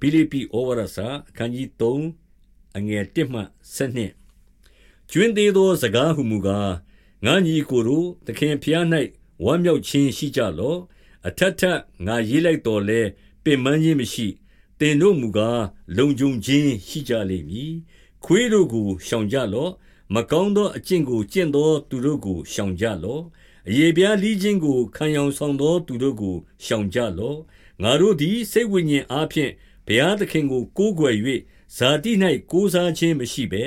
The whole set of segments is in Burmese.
ဖိလိပ္ပိဩဝါဒစာအခန်းကြီး3အငယ်1မှ7ကျွင်းသေးသောစကားဟုမူကားငါညီကိုတို့သခင်ဖျား၌ဝမ်းမြောက်ခြင်းရှိကြလော့အထက်ထက်ငါရေးလိုက်တော်လဲပင်ပန်းခြင်းမရှိတင်တို့မူကားလုံခြုံခြင်းရှိကြလိမ့်မည်ခွေးတို့ကိုရှောင်ကြလော့မကောင်းသောအကျင့်ကိုကျင့်သောသူတို့ကိုရှောင်ကြလော့အယေပြားလီးခြင်းကိုခံယောင်ဆောင်သောသူတို့ကိုရှောင်ကြလော့ငါတို့သည်စိတ်ဝိညာဉ်အားဖြင့် ဘုရားသခင်ကိုကိုးကွယ်၍ဇာတိ၌ကိုးစားခြင်းမရှိဘဲ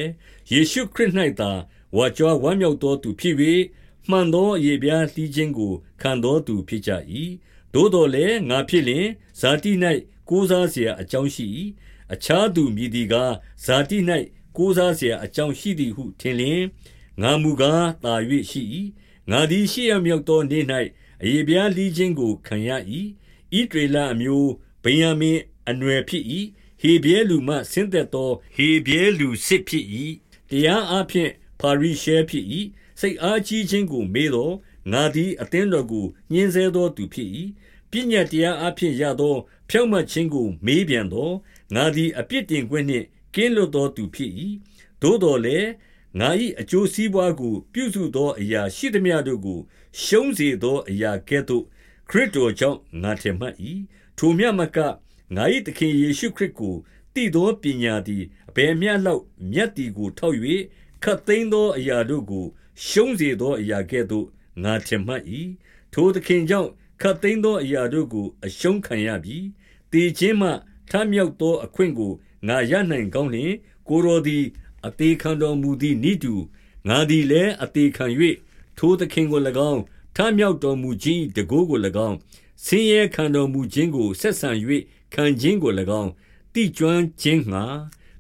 ယေရှုခရစ်၌သာဝါကြွားဝမ်းမြောက်သောသူဖြစ်၍မှန်သောရေပြားလှီးခြင်းကိုခံသောသူဖြစ်ကြ၏သို့တော်လည်းငါဖြစ်လျင်ဇာတိ၌ကိုးစားเสียအကြောင်းရှိ၏အခြားသူမြည်သည်ကားဇာတိ၌ကိုးစားเสียအကြောင်းရှိသည်ဟုထင်လျင်ငါမူကားတာ၍ရှိ၏ငါသည်ရှေ့ရမြောက်သောနေ့၌အယေပြားလှီးခြင်းကိုခံရ၏ဣဒေလအမျိုးဗိယံမင် အနွယ်ဖြစ်၏ဟေဘဲလူမှဆင်းသက်သောဟေဘဲလူစစ်ဖြစ်၏တရားအဖျင်ပါရိရှဲဖြစ်၏စိတ်အားကြီးခြင်းကိုမေးတော့ငါသည်အသင်းတော်ကိုညှင်းဆဲသောသူဖြစ်၏ပညာတရားအဖျင်ရသော ဖြောင့်မတ်ခြင်းကိုမေးပြန်တော့ငါသည်အပြစ်တင်ခွင့်နှင့်ကင်းလွတ်သောသူဖြစ်၏သို့တော်လည်းငါ၏အကျိုးစီးပွားကို ပြုစုသောအရာရှိသမျှတို့ကို ရှုံးစေသောအရာကဲ့သို့ခရစ်တော်ကြောင့်ငါထင်မှတ်၏ထိုမြတ်မက ငါ၏သခင်ယေရှုခရစ်ကိုသိသောပညာသည်အဘယ်မျှလောက်မြတ်သည်ကိုထောက်၍ခတ်သိမ်းသောအရာတို့ကို ရှုံးစေသောအရာကဲ့သို့ငါထင်မှတ်၏ထိုသခင်ကြောင့်ခတ်သိမ်းသောအရာတို့ကို အရှုံးခံရပြီတည်ခြင်းမှထမြောက်သောအခွင့်ကိုငါရနိုင်ကောင်းလျင်ကိုတော်သည်အသေးခံတော်မူသည့်ဤသူငါသည်လည်းအသေးခံ၍ထိုသခင်ကို၎င်းထမြောက်တော်မူခြင်းတကိုးကို၎င်းဆင်းရဲခံတော်မူခြင်းကိုဆက်ဆံ၍ ခံခြင်းကို၎င်းတိကျွမ်းခြင်းငှာ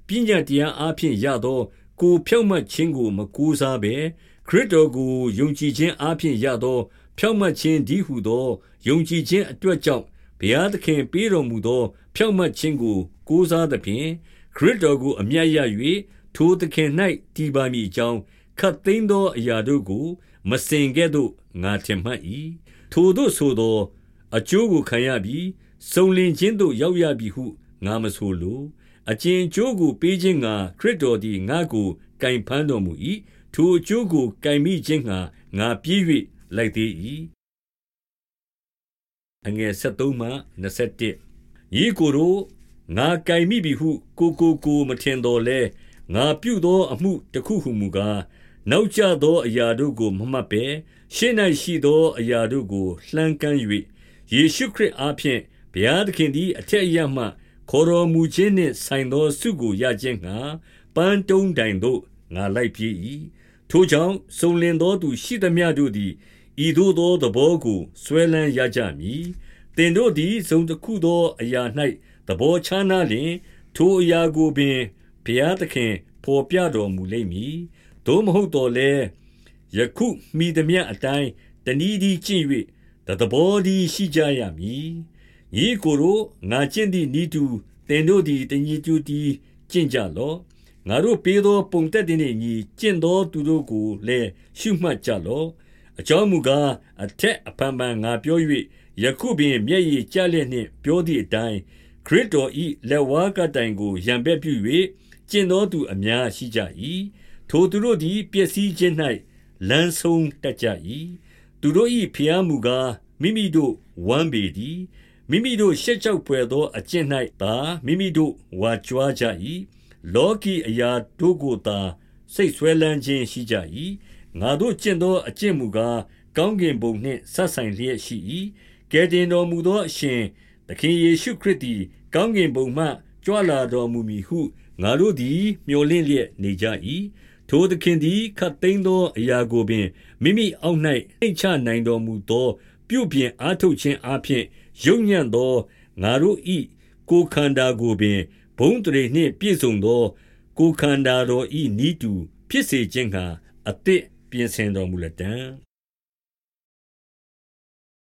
ပညာတရားအဖျင်ရသော ကိုဖြောင့်မတ်ခြင်းကိုမကူးစားဘဲခရစ်တော်ကိုယုံကြည်ခြင်းအဖျင်ရသော ဖြောင့်မတ်ခြင်းဒီဟုသောယုံကြည်ခြင်းအတွက်ကြောင့်ဘုရားသခင်ပေးတော်မူသော ဖြောင့်မတ်ခြင်းကိုကိုးစားသဖြင့်ခရစ်တော်ကိုအမြတ်ရ၍ထိုသခင်၌တည်ပါမည်အကြောင်းခတ်သိမ်းသောအရာတို့ကို မစင်ကဲ့သို့ငါထင်မှတ်၏ထိုတို့ဆိုသော အကျိုးကိုခံရပြီး စုံလင်ခြင်းသို့ရောက်ရပြီဟုငါမဆိုလိုအကျဉ်ကျိုးကိုပေးခြင်းငါခရစ်တော်သည်ငါကိုကင်ဖန်းတော်မူ၏ထိုအကျိုးကိုကင်မိခြင်းငါငါပြေး၍လိုက်သေး၏အငယ်73မှ21ဤကိုယ်တို့ငါကင်မိပြီဟုကိုကိုကိုမထင်တော်လဲငါပြုသောအမှုတစ်ခုဟုမူကားနောက်ကျသောအရာတို့ကိုမမှတ်ပဲရှေ့၌ရှိသောအရာတို့ကိုလှမ်းကမ်း၍ယေရှုခရစ်အားဖြင့် ဘုရားသခင်သည်အထက်အရမှ ခေါ်တော်မူခြင်းနှင့်ဆိုင်သောဆုကိုရခြင်းငှာပန်းတုံးတိုင်သို့ငါလိုက်ပြေး၏ထိုကြောင့်စုံလင်သောသူရှိသမျှတို့သည်ဤသို့သောသဘောကိုဆွဲလန်းရကြမည်တင်တို့သည်ဇုံတစ်ခုသောအရာ၌သဘောချမ်းသာလျင် ထိုအရာကိုပင်ဘုရားသခင်ဖော်ပြတော်မူလိမ့်မည်သို့မဟုတ်တော်လဲယခုမိသည်မြအတိုင်းတဏီဒီကျင့်၍တသဘောဒီရှိကြရမည် ညီကိုတို့ငါကျင့်သည့်ဤသူတင်တို့သည်တညီတူတီကျင့်ကြလော့ငါတို့ပေးသောပုံတက်တဲ့ညီကျင့်သောသူတို့ကိုလည်းရှုမှတ်ကြလော့အကြောင်းမူကားအထက်အဖန်ဖန်ငါပြော၍ယခုပင်မျက်ရည်ကျလျက်နှင့်ပြောသည့်အတိုင်းခရစ်တော်၏လက်ဝါးကတိုင်ကိုရံပက်ပြု၍ကျင့်သောသူအများရှိကြ၏ထိုသူတို့သည်ပျက်စီးခြင်း၌လမ်းဆုံးတတ်ကြ၏သူတို့၏ဖျားမူကားမိမိတို့ဝမ်းပေသည် မိမိတို့ရှက်ကြောက်ဖွယ်သောအကျင့်၌သာမိမိတို့ဝါကြွားကြ၏လောကီအရာတို့ကိုသာစိတ်ဆွဲလန်းခြင်းရှိကြ၏ငါတို့ကျင့်သောအကျင့်မူကားကောင်းကင်ဘုံနှင့်ဆက်ဆိုင်လျက်ရှိ၏ကယ်တင်တော်မူသောအရှင်သခင်ယေရှုခရစ်သည်ကောင်းကင်ဘုံမှကြွလာတော်မူမည်ဟုငါတို့သည်မျှော်လင့်လျက်နေကြ၏ထိုသခင်သည်ခတ်သိမ်းသောအရာကိုပင်မိမိအောက်၌နှိမ့်ချနိုင်တော်မူသော ပြုပြင်အားထုတ်ခြင်းအပြင်ယုံညံ့သောငါတို့၏ကိုယ်ခန္ဓာကိုပင်ဘုံတရေနှင့်ပြည့်စုံသော ကိုယ်ခန္ဓာတော်၏နီးတူ ဖြစ်စေခြင်းဟာအသစ်ပြင်ဆင်တော်မူလက်တံ